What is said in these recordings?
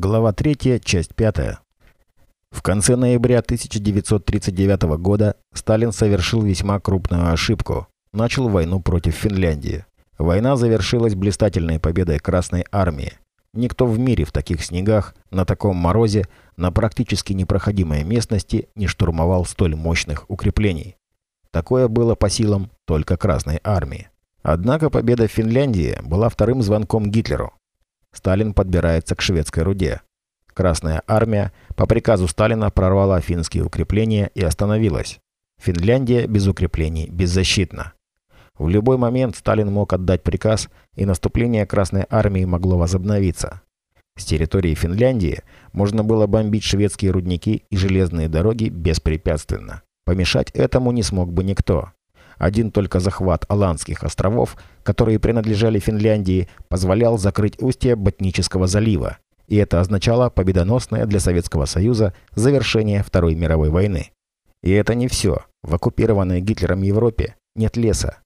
Глава 3, часть 5. В конце ноября 1939 года Сталин совершил весьма крупную ошибку. Начал войну против Финляндии. Война завершилась блистательной победой Красной Армии. Никто в мире в таких снегах, на таком морозе, на практически непроходимой местности не штурмовал столь мощных укреплений. Такое было по силам только Красной Армии. Однако победа в Финляндии была вторым звонком Гитлеру. Сталин подбирается к шведской руде. Красная армия по приказу Сталина прорвала финские укрепления и остановилась. Финляндия без укреплений беззащитна. В любой момент Сталин мог отдать приказ, и наступление Красной армии могло возобновиться. С территории Финляндии можно было бомбить шведские рудники и железные дороги беспрепятственно. Помешать этому не смог бы никто. Один только захват Аландских островов, которые принадлежали Финляндии, позволял закрыть устье Ботнического залива, и это означало победоносное для Советского Союза завершение Второй мировой войны. И это не все. В оккупированной Гитлером Европе нет леса.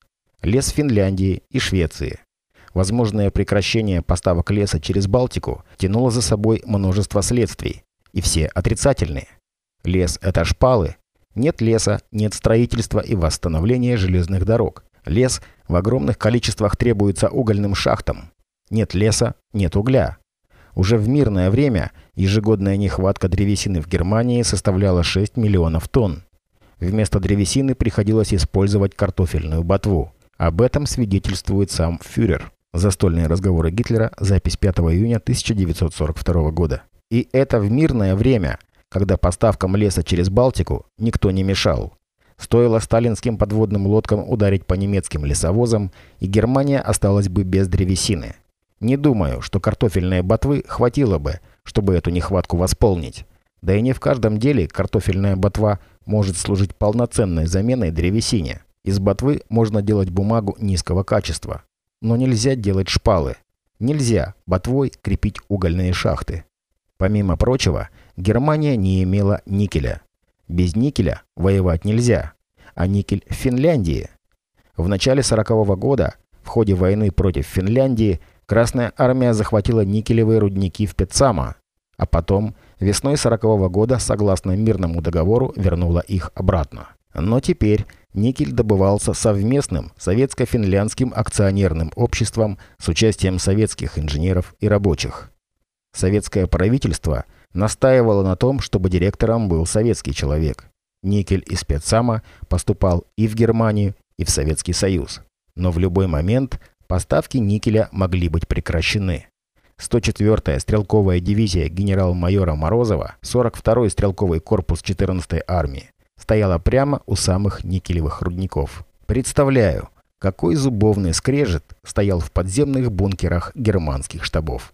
Лес Финляндии и Швеции. Возможное прекращение поставок леса через Балтику тянуло за собой множество следствий, и все отрицательные. Лес – это шпалы, нет леса, нет строительства и восстановления железных дорог. Лес в огромных количествах требуется угольным шахтам. Нет леса, нет угля. Уже в мирное время ежегодная нехватка древесины в Германии составляла 6 миллионов тонн. Вместо древесины приходилось использовать картофельную ботву. Об этом свидетельствует сам фюрер. Застольные разговоры Гитлера, запись 5 июня 1942 года. И это в мирное время – когда поставкам леса через Балтику никто не мешал. Стоило сталинским подводным лодкам ударить по немецким лесовозам, и Германия осталась бы без древесины. Не думаю, что картофельной ботвы хватило бы, чтобы эту нехватку восполнить. Да и не в каждом деле картофельная ботва может служить полноценной заменой древесине. Из ботвы можно делать бумагу низкого качества. Но нельзя делать шпалы. Нельзя ботвой крепить угольные шахты. Помимо прочего, Германия не имела никеля. Без никеля воевать нельзя. А никель в Финляндии. В начале 40 -го года, в ходе войны против Финляндии, Красная армия захватила никелевые рудники в Петсама, а потом весной 40 -го года, согласно мирному договору, вернула их обратно. Но теперь никель добывался совместным советско-финляндским акционерным обществом с участием советских инженеров и рабочих. Советское правительство – настаивала на том, чтобы директором был советский человек. Никель из спецсама поступал и в Германию, и в Советский Союз. Но в любой момент поставки никеля могли быть прекращены. 104-я стрелковая дивизия генерал-майора Морозова, 42-й стрелковый корпус 14-й армии, стояла прямо у самых никелевых рудников. Представляю, какой зубовный скрежет стоял в подземных бункерах германских штабов.